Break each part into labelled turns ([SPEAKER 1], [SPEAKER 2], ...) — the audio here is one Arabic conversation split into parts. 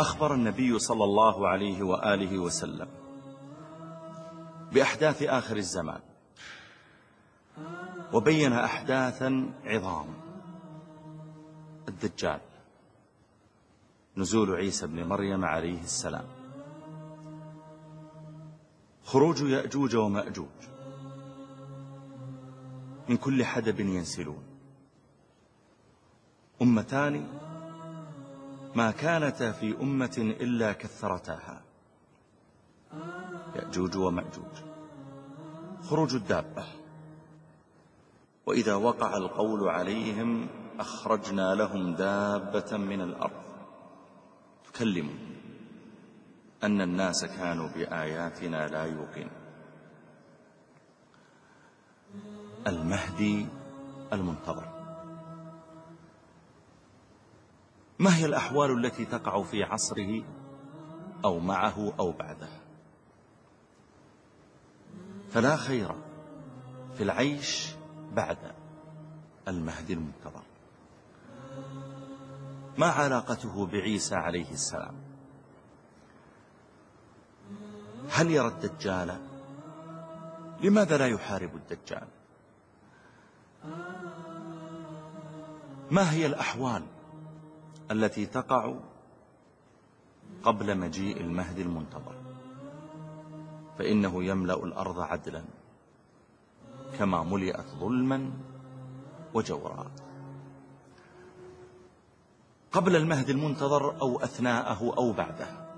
[SPEAKER 1] أخبر النبي صلى الله عليه وآله وسلم بأحداث آخر الزمان وبين أحداثا عظام. الدجال نزول عيسى بن مريم عليه السلام. خروج يأجوج ومأجوج. من كل حدب ينسلون. أمتان ما كانتا في أمة إلا كثرتاها يأجوج ومأجوج. خروج الدابة. وإذا وقع القول عليهم أخرجنا لهم دابة من الأرض. تكلم أن الناس كانوا بآياتنا لا يوقن المهدي المنتظر. ما هي الأحوال التي تقع في عصره أو معه أو بعده؟ فلا خير في العيش بعد المهدي المنتظر. ما علاقته بعيسى عليه السلام؟ هل يرى الدجال؟ لماذا لا يحارب الدجال؟ ما هي الأحوال التي تقع قبل مجيء المهد المنتظر. فإنه يملأ الأرض عدلا كما ملئت ظلما وجورا. قبل المهد المنتظر أو أثناءه أو بعده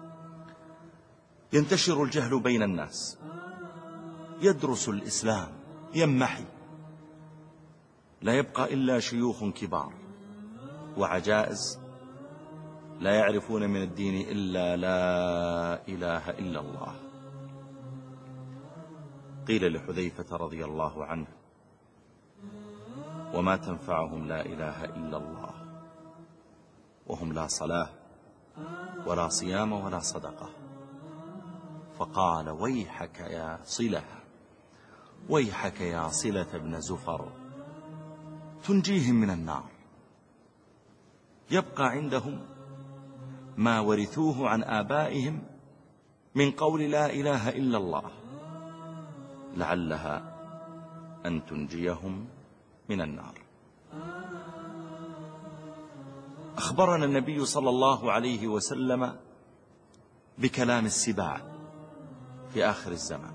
[SPEAKER 1] ينتشر الجهل بين الناس. يدرس الإسلام يمحي. لا يبقى إلا شيوخ كبار وعجائز لا يعرفون من الدين إلا لا إله إلا الله. قيل لحذيفة رضي الله عنه وما تنفعهم لا إله إلا الله وهم لا صلاة ولا صيام ولا صدقة. فقال ويحك يا صلة ويحك يا صلة بن زفر تنجيهم من النار يبقى عندهم ما ورثوه عن آبائهم من قول لا إله إلا الله. لعلها أن تنجيهم من النار. أخبرنا النبي صلى الله عليه وسلم بكلام السباع في آخر الزمان.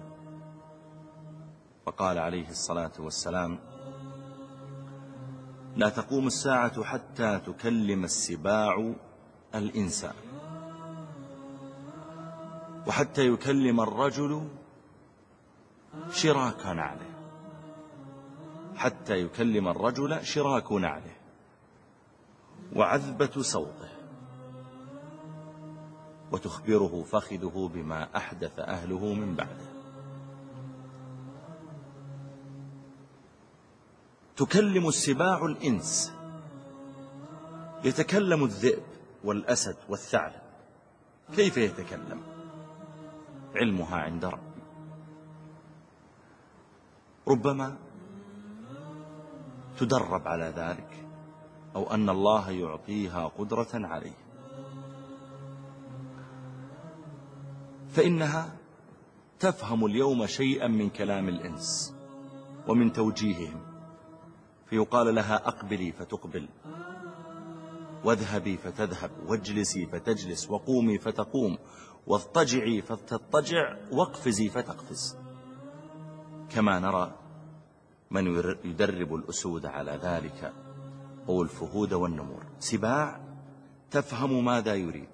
[SPEAKER 1] وقال عليه الصلاة والسلام لا تقوم الساعة حتى تكلم السباع الإنسان وحتى يكلم الرجل شراك نعله. حتى يكلم الرجل شراك نعله. وعذبة سوطه وتخبره فخذه بما أحدث أهله من بعده. تكلم السباع الإنس. يتكلم الذئب. والأسد والثعلب. كيف يتكلم؟ علمها عند رب. ربما تدرب على ذلك أو أن الله يعطيها قدرة عليه. فإنها تفهم اليوم شيئا من كلام الإنس ومن توجيههم فيقال لها أقبلي فتقبل. واذهبي فتذهب واجلسي فتجلس وقومي فتقوم واضطجعي فتضطجع واقفزي فتقفز. كما نرى من يدرب الأسود على ذلك أو الفهود والنمور. سباع تفهم ماذا يريد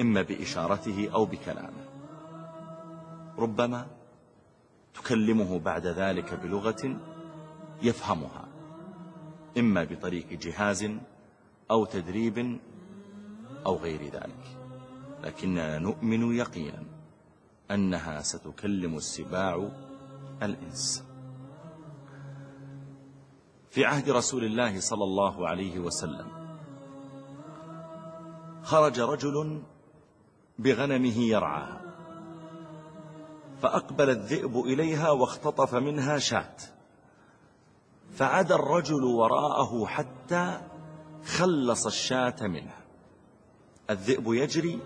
[SPEAKER 1] إما بإشارته أو بكلامه. ربما تكلمه بعد ذلك بلغة يفهمها إما بطريق جهاز أو تدريب أو غير ذلك. لكننا نؤمن يقينا أنها ستكلم السباع الإنس. في عهد رسول الله صلى الله عليه وسلم خرج رجل بغنمه يرعاها فأقبل الذئب إليها واختطف منها شات فعد الرجل وراءه حتى خلص الشاة منه الذئب يجري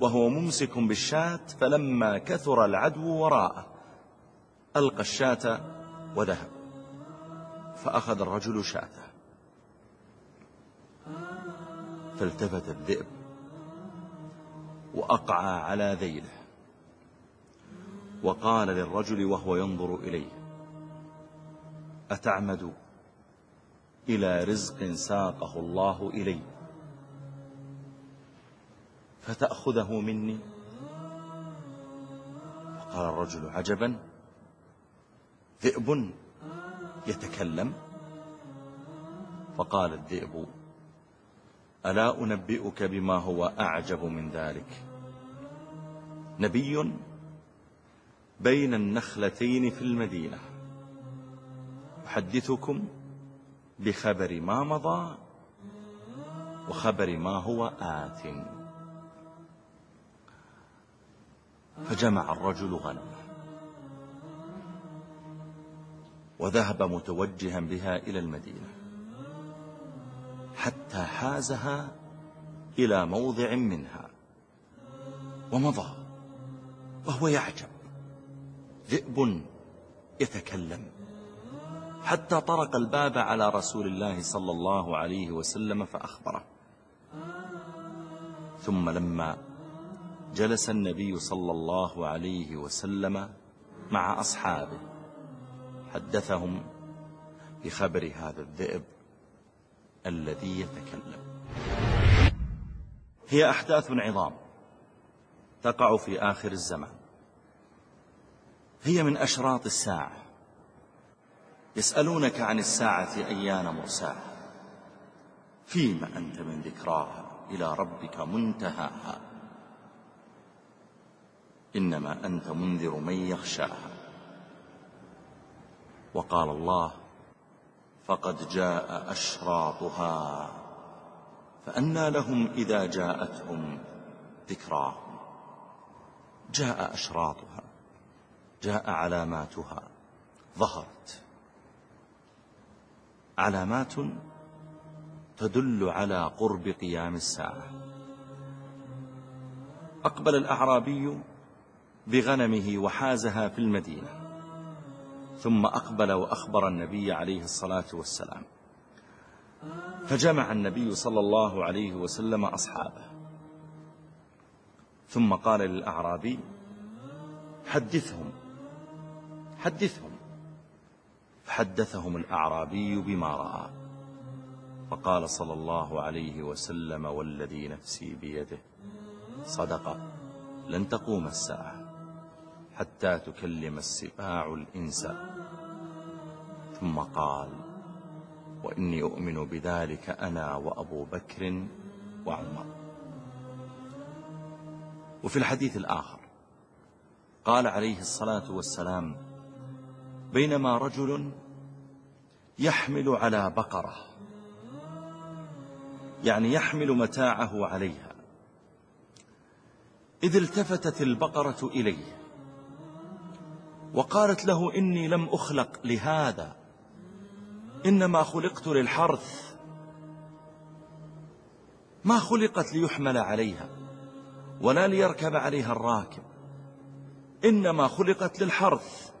[SPEAKER 1] وهو ممسك بالشاة فلما كثر العدو وراءه ألقى الشاة وذهب. فأخذ الرجل شاته. فالتفت الذئب وأقعى على ذيله. وقال للرجل وهو ينظر إليه أتعمد إلى رزق ساقه الله إلي. فتأخذه مني. فقال الرجل عجبا. ذئب يتكلم. فقال الذئب ألا أنبئك بما هو أعجب من ذلك؟ نبي بين النخلتين في المدينة. أحدثكم بخبر ما مضى وخبر ما هو آت. فجمع الرجل غنمه وذهب متوجها بها إلى المدينة حتى حازها إلى موضع منها ومضى وهو يعجب ذئب يتكلم. حتى طرق الباب على رسول الله صلى الله عليه وسلم فأخبره. ثم لما جلس النبي صلى الله عليه وسلم مع أصحابه حدثهم بخبر هذا الذئب الذي يتكلم. هي أحداث عظام تقع في آخر الزمان. هي من أشراط الساعة. يسألونك عن الساعة أيان مرساها. فيما أنت من ذكراها إلى ربك منتهاها. إنما أنت منذر من يخشاها. وقال الله فقد جاء أشراطها. فأنى لهم إذا جاءتهم ذكراهم. جاء أشراطها. جاء علاماتها. ظهرت. علامات تدل على قرب قيام الساعة. أقبل الأعرابي بغنمه وحازها في المدينة ثم أقبل وأخبر النبي عليه الصلاة والسلام. فجمع النبي صلى الله عليه وسلم أصحابه. ثم قال للأعرابي حدثهم حدثهم. حدثهم الأعرابي بما رأى. فقال صلى الله عليه وسلم والذي نفسي بيده صدق لن تقوم الساعة حتى تكلم السباع الإنس. ثم قال وإني أؤمن بذلك أنا وأبو بكر وعمر. وفي الحديث الآخر قال عليه الصلاة والسلام بينما رجل يحمل على بقرة. يعني يحمل متاعه عليها. إذ التفتت البقرة إليه. وقالت له إني لم أخلق لهذا. إنما خلقت للحرث. ما خلقت ليحمل عليها ولا ليركب عليها الراكب. إنما خلقت للحرث.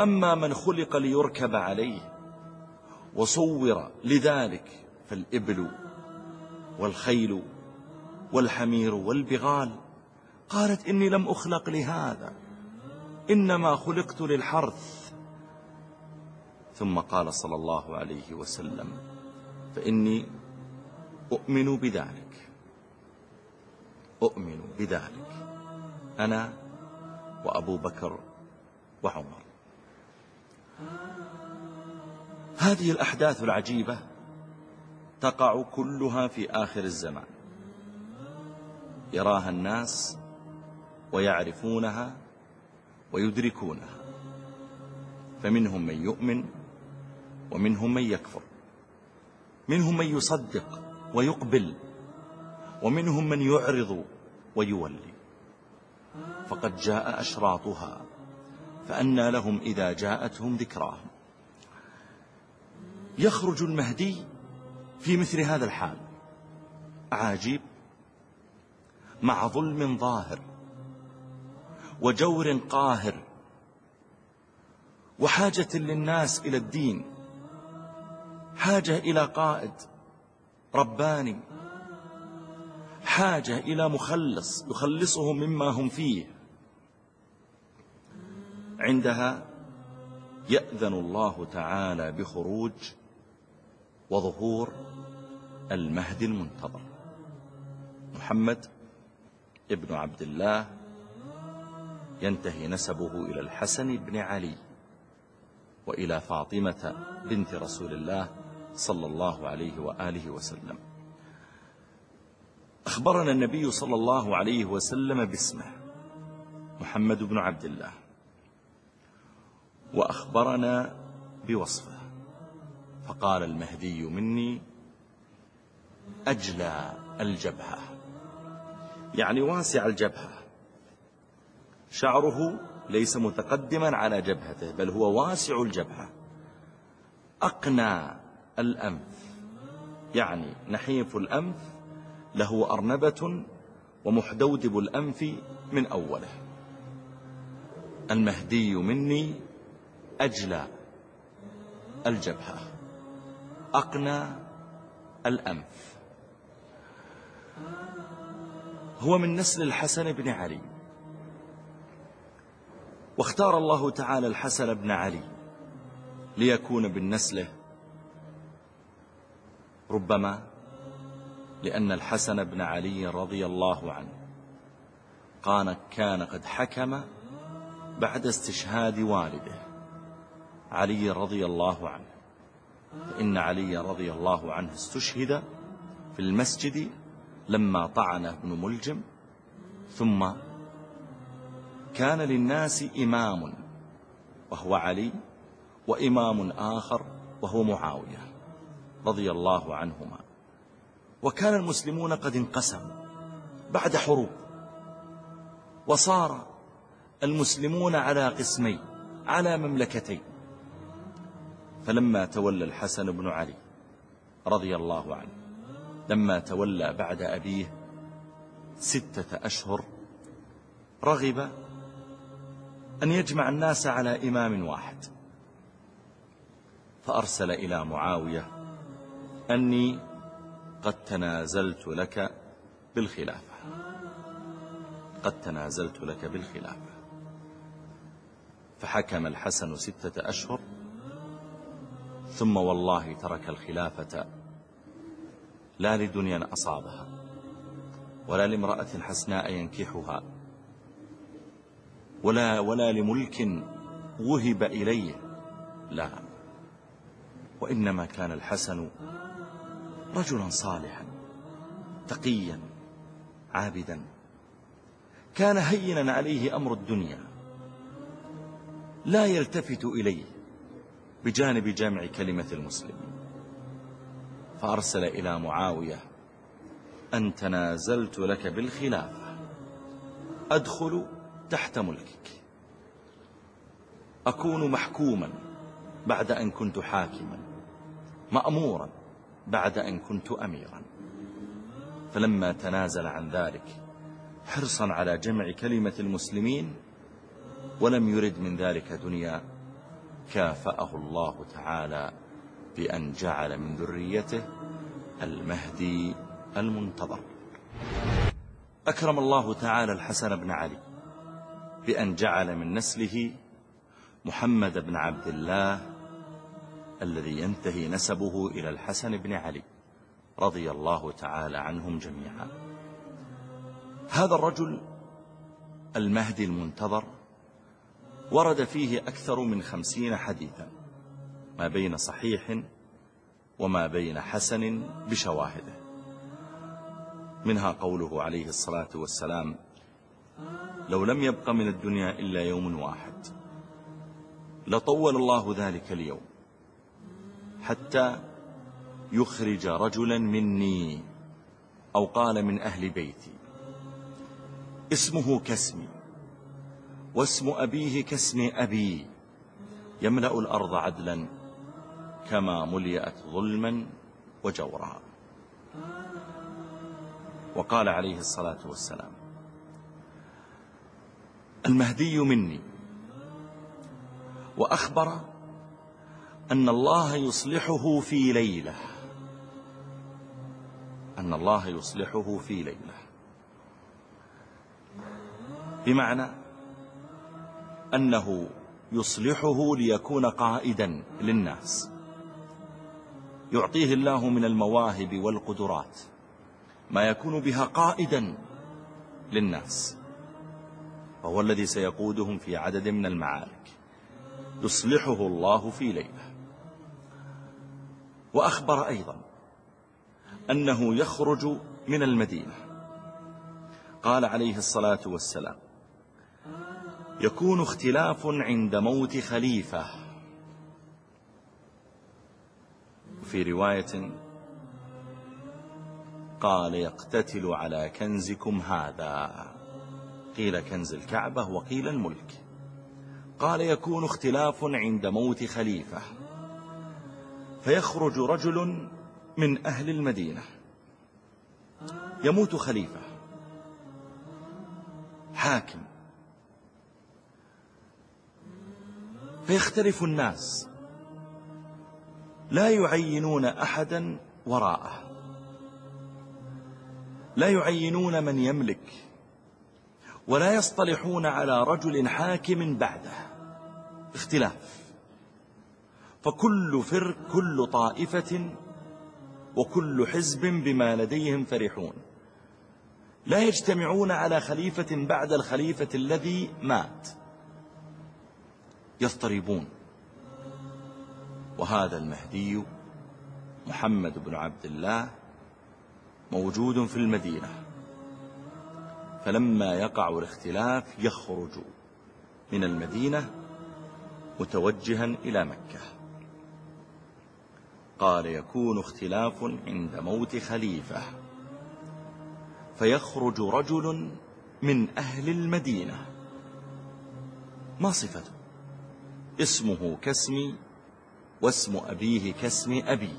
[SPEAKER 1] أما من خلق ليركب عليه وصور لذلك فالإبل والخيل والحمير والبغال قالت إني لم أخلق لهذا إنما خلقت للحرث. ثم قال صلى الله عليه وسلم فإني أؤمن بذلك أؤمن بذلك أنا وأبو بكر وعمر. هذه الأحداث العجيبة تقع كلها في آخر الزمان. يراها الناس ويعرفونها ويدركونها. فمنهم من يؤمن ومنهم من يكفر. منهم من يصدق ويقبل ومنهم من يعرض ويولي. فقد جاء أشراطها فأنى لهم إذا جاءتهم ذكراهم يخرج المهدي في مثل هذا الحال. عاجيب مع ظلم ظاهر وجور قاهر وحاجة للناس إلى الدين حاجة إلى قائد رباني حاجة إلى مخلص يخلصهم مما هم فيه. عندها يأذن الله تعالى بخروج وظهور المهد المنتظر. محمد ابن عبد الله ينتهي نسبه إلى الحسن بن علي وإلى فاطمة بنت رسول الله صلى الله عليه وآله وسلم. أخبرنا النبي صلى الله عليه وسلم باسمه محمد بن عبد الله. وأخبرنا بوصفه. فقال المهدي مني أجلى الجبهة. يعني واسع الجبهة. شعره ليس متقدما على جبهته بل هو واسع الجبهة. أقنى الأنف. يعني نحيف الأنف له أرنبة ومحدودب الأنف من أوله. المهدي مني أجلى الجبهة أقنى الأنف. هو من نسل الحسن بن علي واختار الله تعالى الحسن بن علي ليكون من نسله ربما لأن الحسن بن علي رضي الله عنه قال كان قد حكم بعد استشهاد والده. علي رضي الله عنه. فإن علي رضي الله عنه استشهد في المسجد لما طعن ابن ملجم ثم كان للناس إمام وهو علي وإمام آخر وهو معاوية رضي الله عنهما. وكان المسلمون قد انقسموا بعد حروب وصار المسلمون على قسمين على مملكتين. فلما تولى الحسن بن علي رضي الله عنه لما تولى بعد أبيه ستة أشهر رغب أن يجمع الناس على إمام واحد. فأرسل إلى معاوية أني قد تنازلت لك بالخلافة. قد تنازلت لك بالخلافة. فحكم الحسن ستة أشهر ثم والله ترك الخلافة. لا لدنيا أصابها ولا لامرأة حسناء ينكحها ولا, ولا لملك وهب إليه. لا وإنما كان الحسن رجلا صالحا تقيا عابدا. كان هينا عليه أمر الدنيا لا يلتفت إليه. بجانب جمع كلمة المسلمين فأرسل إلى معاوية أن تنازلت لك بالخلافة. أدخل تحت ملكك. أكون محكوما بعد أن كنت حاكما. مأمورا بعد أن كنت أميرا. فلما تنازل عن ذلك حرصا على جمع كلمة المسلمين ولم يرد من ذلك دنيا كافأه الله تعالى بأن جعل من ذريته المهدي المنتظر. أكرم الله تعالى الحسن بن علي بأن جعل من نسله محمد بن عبد الله الذي ينتهي نسبه إلى الحسن بن علي رضي الله تعالى عنهم جميعا. هذا الرجل المهدي المنتظر ورد فيه أكثر من خمسين حديثا. ما بين صحيح وما بين حسن بشواهده. منها قوله عليه الصلاة والسلام لو لم يبق من الدنيا إلا يوم واحد لطول الله ذلك اليوم حتى يخرج رجلا مني أو قال من أهل بيتي. اسمه كاسمي. واسم أبيه كاسم أبي يملأ الأرض عدلا كما مليأت ظلما وجورا. وقال عليه الصلاة والسلام المهدي مني. وأخبر أن الله يصلحه في ليلة. أن الله يصلحه في ليلة. بمعنى أنه يصلحه ليكون قائدا للناس. يعطيه الله من المواهب والقدرات. ما يكون بها قائدا للناس. فهو الذي سيقودهم في عدد من المعارك. يصلحه الله في ليلة. وأخبر أيضا أنه يخرج من المدينة. قال عليه الصلاة والسلام يكون اختلاف عند موت خليفة. في رواية قال يقتتل على كنزكم هذا. قيل كنز الكعبة وقيل الملك. قال يكون اختلاف عند موت خليفة. فيخرج رجل من أهل المدينة. يموت خليفة. حاكم. فيختلف الناس. لا يعينون أحدا وراءه. لا يعينون من يملك. ولا يصطلحون على رجل حاكم بعده. اختلاف. فكل فرق كل طائفة وكل حزب بما لديهم فرحون. لا يجتمعون على خليفة بعد الخليفة الذي مات. يضطربون وهذا المهدي محمد بن عبد الله موجود في المدينة. فلما يقع الاختلاف يخرج من المدينة متوجها إلى مكة. قال يكون اختلاف عند موت خليفة. فيخرج رجل من أهل المدينة. ما صفته؟ اسمه كاسمي واسم أبيه كاسم أبي.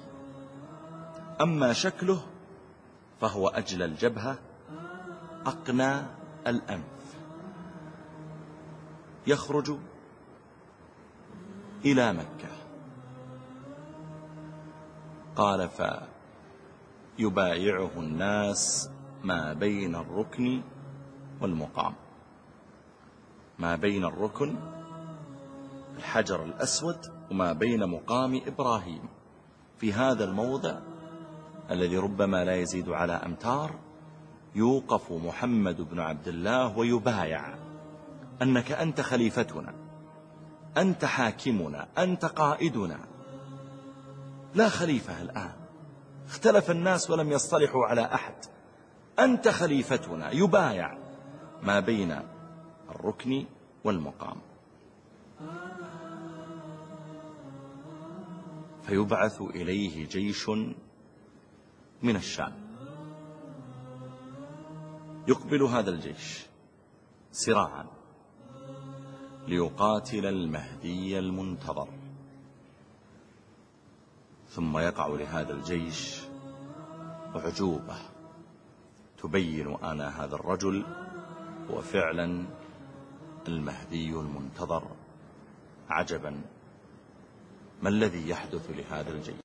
[SPEAKER 1] أما شكله فهو أجل الجبهة أقنى الأنف. يخرج إلى مكة. قال فيبايعه الناس ما بين الركن والمقام. ما بين الركن الحجر الأسود وما بين مقام إبراهيم. في هذا الموضع الذي ربما لا يزيد على أمتار يوقف محمد بن عبد الله ويبايع. أنك أنت خليفتنا أنت حاكمنا أنت قائدنا. لا خليفة الآن. اختلف الناس ولم يصطلحوا على أحد. أنت خليفتنا يبايع. ما بين الركن والمقام. فيبعث إليه جيش من الشام. يقبل هذا الجيش سراعا ليقاتل المهدي المنتظر. ثم يقع لهذا الجيش عجوبة تبين أنا هذا الرجل هو فعلا المهدي المنتظر. عجبا. ما الذي يحدث لهذا الجيد؟